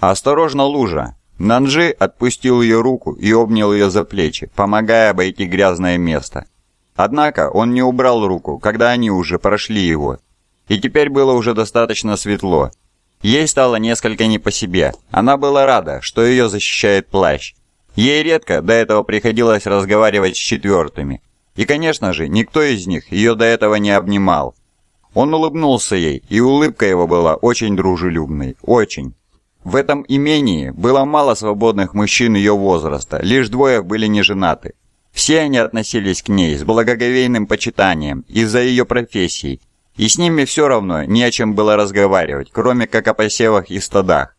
«Осторожно, лужа!» Нанжи отпустил ее руку и обнял ее за плечи, помогая обойти грязное место. Однако он не убрал руку, когда они уже прошли его. И теперь было уже достаточно светло. Ей стало несколько не по себе. Она была рада, что ее защищает плащ. Ей редко до этого приходилось разговаривать с четвертыми. И, конечно же, никто из них ее до этого не обнимал. Он улыбнулся ей, и улыбка его была очень дружелюбной, очень. В этом имении было мало свободных мужчин ее возраста, лишь двое были не женаты. Все они относились к ней с благоговейным почитанием из-за ее профессии, и с ними все равно не о чем было разговаривать, кроме как о посевах и стадах.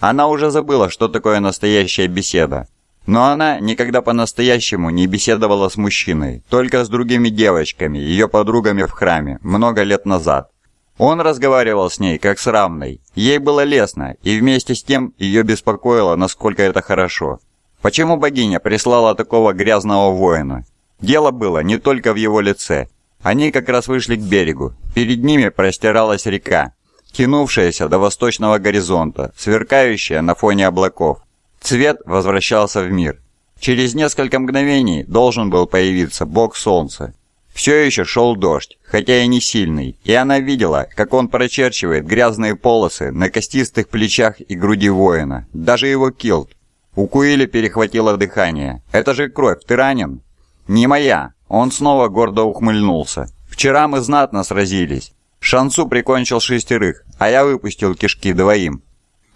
Она уже забыла, что такое настоящая беседа. Но она никогда по-настоящему не беседовала с мужчиной, только с другими девочками, ее подругами в храме, много лет назад. Он разговаривал с ней как с равной. Ей было лестно, и вместе с тем ее беспокоило, насколько это хорошо. Почему богиня прислала такого грязного воина? Дело было не только в его лице. Они как раз вышли к берегу. Перед ними простиралась река, тянувшаяся до восточного горизонта, сверкающая на фоне облаков. Цвет возвращался в мир. Через несколько мгновений должен был появиться бог солнца, все еще шел дождь, хотя и не сильный, и она видела, как он прочерчивает грязные полосы на костистых плечах и груди воина, даже его килт. У Куиля перехватило дыхание. «Это же кровь, ты ранен?» «Не моя!» Он снова гордо ухмыльнулся. «Вчера мы знатно сразились. Шансу прикончил шестерых, а я выпустил кишки двоим».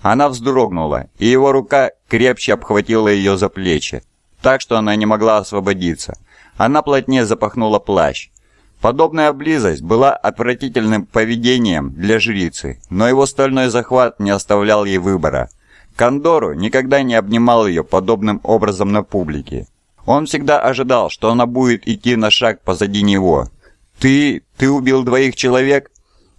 Она вздрогнула, и его рука крепче обхватила ее за плечи, так что она не могла освободиться. Она плотнее запахнула плащ. Подобная близость была отвратительным поведением для жрицы, но его стальной захват не оставлял ей выбора. Кондору никогда не обнимал ее подобным образом на публике. Он всегда ожидал, что она будет идти на шаг позади него. «Ты... ты убил двоих человек?»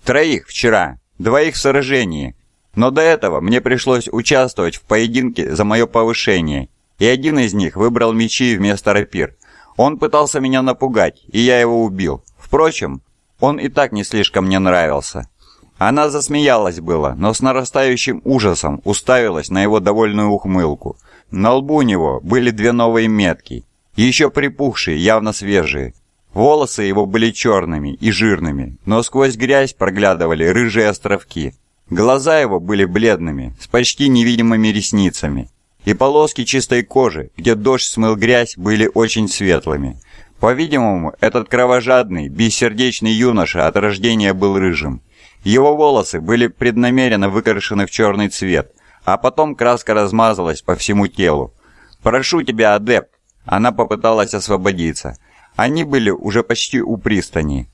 «Троих вчера. Двоих в сражении. Но до этого мне пришлось участвовать в поединке за мое повышение, и один из них выбрал мечи вместо рапир. Он пытался меня напугать, и я его убил. Впрочем, он и так не слишком мне нравился. Она засмеялась было, но с нарастающим ужасом уставилась на его довольную ухмылку. На лбу у него были две новые метки, еще припухшие, явно свежие. Волосы его были черными и жирными, но сквозь грязь проглядывали рыжие островки. Глаза его были бледными, с почти невидимыми ресницами и полоски чистой кожи, где дождь смыл грязь, были очень светлыми. По-видимому, этот кровожадный, бессердечный юноша от рождения был рыжим. Его волосы были преднамеренно выкрашены в черный цвет, а потом краска размазалась по всему телу. «Прошу тебя, адепт!» Она попыталась освободиться. Они были уже почти у пристани.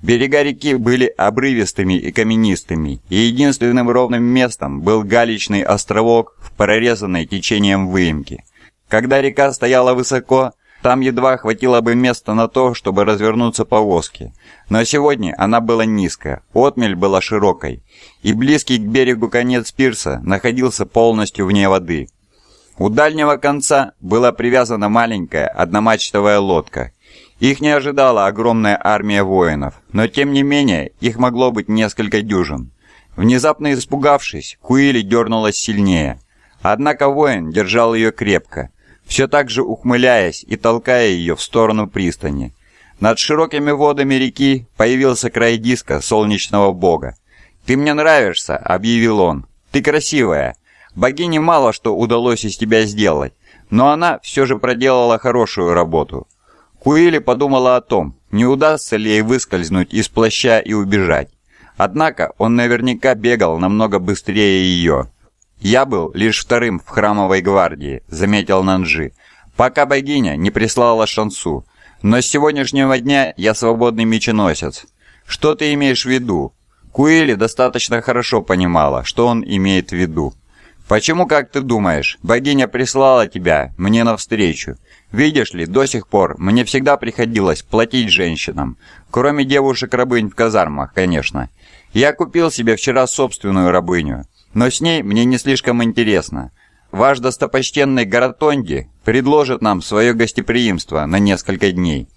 Берега реки были обрывистыми и каменистыми, и единственным ровным местом был галечный островок в прорезанной течением выемке. Когда река стояла высоко, там едва хватило бы места на то, чтобы развернуться повозке. Но сегодня она была низкая, отмель была широкой, и близкий к берегу конец пирса находился полностью вне воды. У дальнего конца была привязана маленькая одномачтовая лодка, их не ожидала огромная армия воинов, но тем не менее их могло быть несколько дюжин. Внезапно испугавшись, Куили дернулась сильнее. Однако воин держал ее крепко, все так же ухмыляясь и толкая ее в сторону пристани. Над широкими водами реки появился край диска солнечного бога. «Ты мне нравишься», — объявил он. «Ты красивая. Богине мало что удалось из тебя сделать, но она все же проделала хорошую работу». Куили подумала о том, не удастся ли ей выскользнуть из плаща и убежать. Однако он наверняка бегал намного быстрее ее. «Я был лишь вторым в храмовой гвардии», — заметил Нанжи, «пока богиня не прислала шансу. Но с сегодняшнего дня я свободный меченосец. Что ты имеешь в виду?» Куили достаточно хорошо понимала, что он имеет в виду. «Почему, как ты думаешь, богиня прислала тебя мне навстречу? Видишь ли, до сих пор мне всегда приходилось платить женщинам, кроме девушек-рабынь в казармах, конечно. Я купил себе вчера собственную рабыню, но с ней мне не слишком интересно. Ваш достопочтенный Гаратонди предложит нам свое гостеприимство на несколько дней.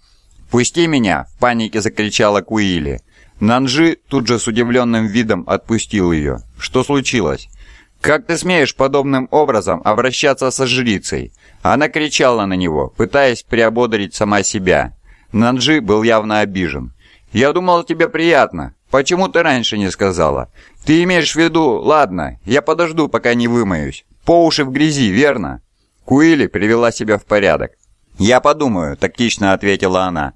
«Пусти меня!» – в панике закричала Куили. Нанжи тут же с удивленным видом отпустил ее. «Что случилось?» «Как ты смеешь подобным образом обращаться со жрицей?» Она кричала на него, пытаясь приободрить сама себя. Нанджи был явно обижен. «Я думал, тебе приятно. Почему ты раньше не сказала? Ты имеешь в виду, ладно, я подожду, пока не вымоюсь. По уши в грязи, верно?» Куили привела себя в порядок. «Я подумаю», — тактично ответила она.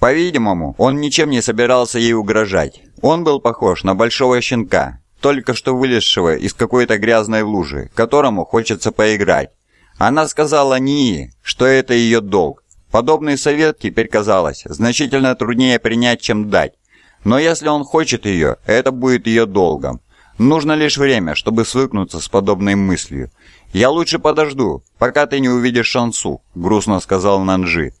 По-видимому, он ничем не собирался ей угрожать. Он был похож на большого щенка, только что вылезшего из какой-то грязной лужи, которому хочется поиграть. Она сказала Нии, что это ее долг. Подобный совет теперь казалось значительно труднее принять, чем дать. Но если он хочет ее, это будет ее долгом. Нужно лишь время, чтобы свыкнуться с подобной мыслью. «Я лучше подожду, пока ты не увидишь Шансу», — грустно сказал Нанжи.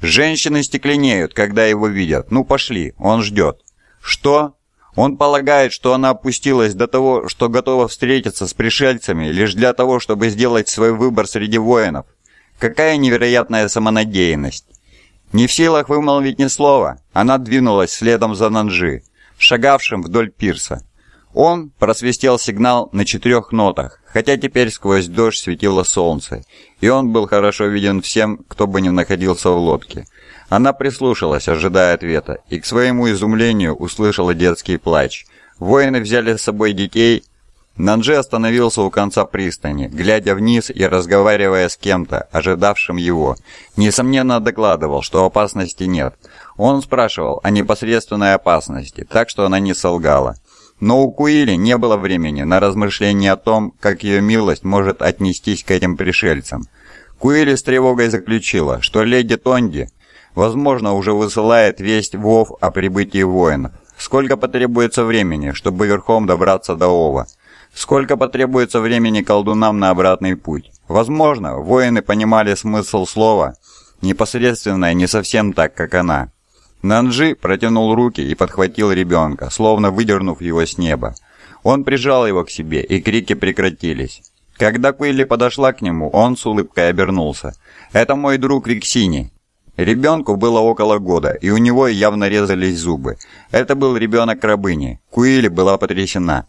«Женщины стекленеют, когда его видят. Ну пошли, он ждет». «Что?» Он полагает, что она опустилась до того, что готова встретиться с пришельцами лишь для того, чтобы сделать свой выбор среди воинов. Какая невероятная самонадеянность. Не в силах вымолвить ни слова, она двинулась следом за Нанжи, шагавшим вдоль пирса. Он просвистел сигнал на четырех нотах, хотя теперь сквозь дождь светило солнце, и он был хорошо виден всем, кто бы ни находился в лодке. Она прислушалась, ожидая ответа, и к своему изумлению услышала детский плач. Воины взяли с собой детей. Нанджи остановился у конца пристани, глядя вниз и разговаривая с кем-то, ожидавшим его. Несомненно докладывал, что опасности нет. Он спрашивал о непосредственной опасности, так что она не солгала. Но у Куили не было времени на размышления о том, как ее милость может отнестись к этим пришельцам. Куили с тревогой заключила, что леди Тонди Возможно, уже высылает весть Вов о прибытии воинов. Сколько потребуется времени, чтобы верхом добраться до Ова? Сколько потребуется времени колдунам на обратный путь? Возможно, воины понимали смысл слова непосредственно и не совсем так, как она. Нанджи протянул руки и подхватил ребенка, словно выдернув его с неба. Он прижал его к себе, и крики прекратились. Когда Куилли подошла к нему, он с улыбкой обернулся. «Это мой друг Виксини. Ребенку было около года, и у него явно резались зубы. Это был ребенок рабыни. Куили была потрясена.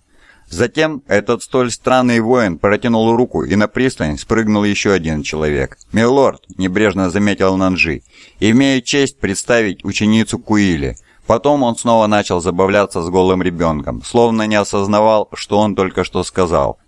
Затем этот столь странный воин протянул руку, и на пристань спрыгнул еще один человек. «Милорд», — небрежно заметил Нанжи, — «имею честь представить ученицу Куили». Потом он снова начал забавляться с голым ребенком, словно не осознавал, что он только что сказал.